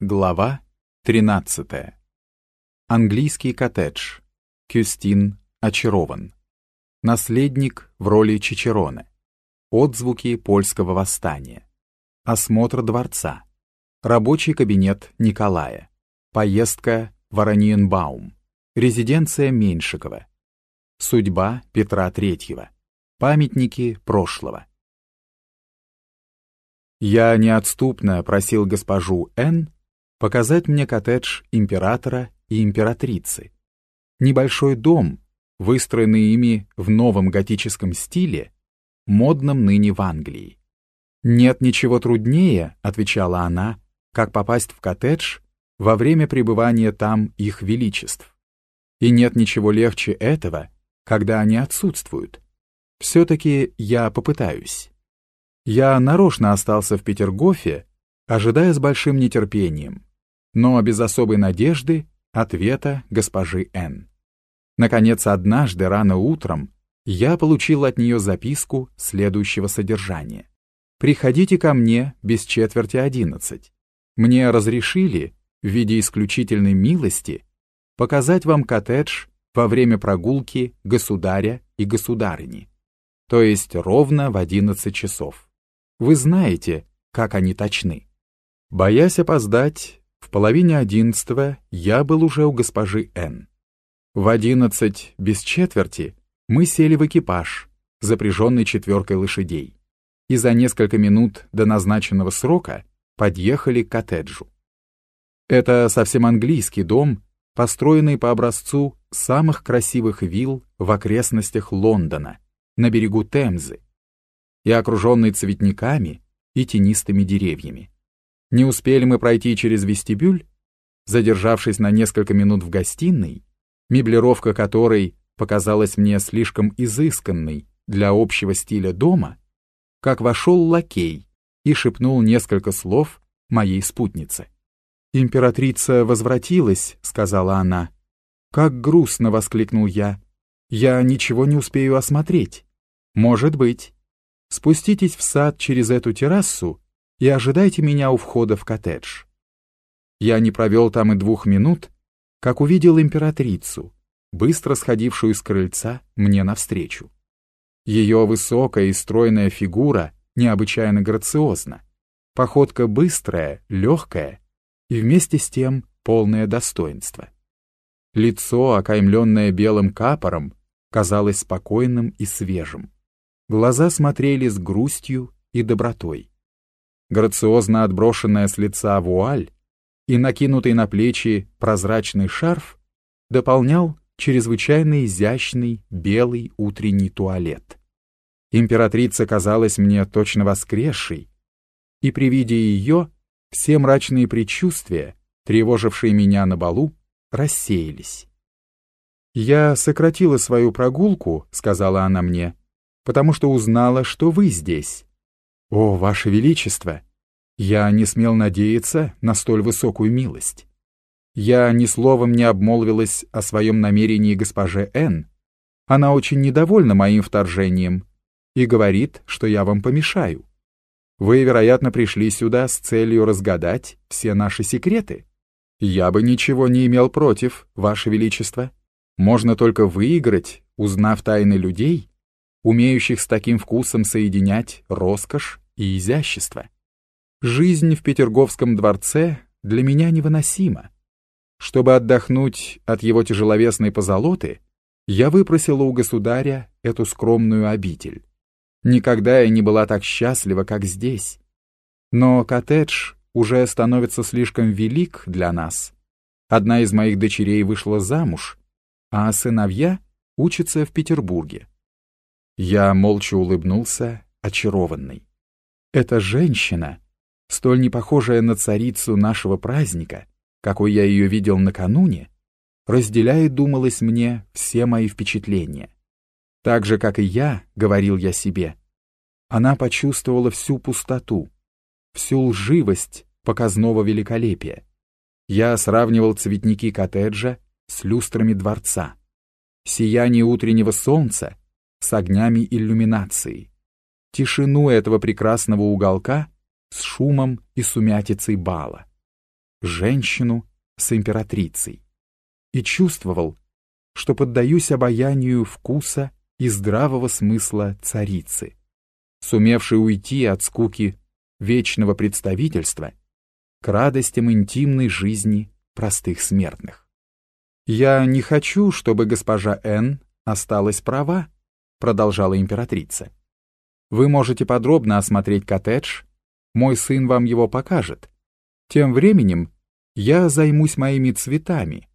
Глава 13. Английский коттедж. Кюстин очарован. Наследник в роли Чичерона. Отзвуки польского восстания. Осмотр дворца. Рабочий кабинет Николая. Поездка в. Резиденция Меньшикова. Судьба Петра III. Памятники прошлого. Я неотступно просил госпожу Н показать мне коттедж императора и императрицы. Небольшой дом, выстроенный ими в новом готическом стиле, модном ныне в Англии. «Нет ничего труднее», — отвечала она, «как попасть в коттедж во время пребывания там их величеств. И нет ничего легче этого, когда они отсутствуют. Все-таки я попытаюсь». Я нарочно остался в Петергофе, ожидая с большим нетерпением, но без особой надежды ответа госпожи Н. Наконец, однажды рано утром я получил от нее записку следующего содержания. «Приходите ко мне без четверти одиннадцать. Мне разрешили, в виде исключительной милости, показать вам коттедж во время прогулки государя и государыни, то есть ровно в одиннадцать часов. Вы знаете, как они точны. Боясь опоздать, в половине одиннадцатого я был уже у госпожи Н. В одиннадцать без четверти мы сели в экипаж, запряженный четверкой лошадей, и за несколько минут до назначенного срока подъехали к коттеджу. Это совсем английский дом, построенный по образцу самых красивых вилл в окрестностях Лондона, на берегу Темзы, и окруженный цветниками и тенистыми деревьями. Не успели мы пройти через вестибюль, задержавшись на несколько минут в гостиной, меблировка которой показалась мне слишком изысканной для общего стиля дома, как вошел лакей и шепнул несколько слов моей спутнице. «Императрица возвратилась», — сказала она. «Как грустно!» — воскликнул я. «Я ничего не успею осмотреть». «Может быть». Спуститесь в сад через эту террасу и ожидайте меня у входа в коттедж. Я не провел там и двух минут, как увидел императрицу, быстро сходившую с крыльца мне навстречу. Ее высокая и стройная фигура необычайно грациозна, походка быстрая, легкая и вместе с тем полное достоинство. Лицо, окаймленное белым капором, казалось спокойным и свежим. Глаза смотрели с грустью и добротой. Грациозно отброшенная с лица вуаль и накинутый на плечи прозрачный шарф дополнял чрезвычайно изящный белый утренний туалет. Императрица казалась мне точно воскресшей, и при виде ее все мрачные предчувствия, тревожившие меня на балу, рассеялись. «Я сократила свою прогулку», — сказала она мне, потому что узнала, что вы здесь. О, Ваше Величество! Я не смел надеяться на столь высокую милость. Я ни словом не обмолвилась о своем намерении госпоже Н. Она очень недовольна моим вторжением и говорит, что я вам помешаю. Вы, вероятно, пришли сюда с целью разгадать все наши секреты. Я бы ничего не имел против, Ваше Величество. Можно только выиграть, узнав тайны людей умеющих с таким вкусом соединять роскошь и изящество. Жизнь в Петерговском дворце для меня невыносима. Чтобы отдохнуть от его тяжеловесной позолоты, я выпросила у государя эту скромную обитель. Никогда я не была так счастлива, как здесь. Но коттедж уже становится слишком велик для нас. Одна из моих дочерей вышла замуж, а сыновья учатся в Петербурге. Я молча улыбнулся, очарованный. Эта женщина, столь не похожая на царицу нашего праздника, какой я ее видел накануне, разделяет, думалось мне, все мои впечатления. Так же, как и я, говорил я себе, она почувствовала всю пустоту, всю лживость показного великолепия. Я сравнивал цветники коттеджа с люстрами дворца. Сияние утреннего солнца с огнями иллюминации, тишину этого прекрасного уголка с шумом и сумятицей бала. женщину с императрицей и чувствовал, что поддаюсь обаянию вкуса и здравого смысла царицы, сумевшей уйти от скуки вечного представительства к радостям интимной жизни простых смертных. «Я не хочу, чтобы госпожа Н осталась права», продолжала императрица. «Вы можете подробно осмотреть коттедж, мой сын вам его покажет. Тем временем я займусь моими цветами,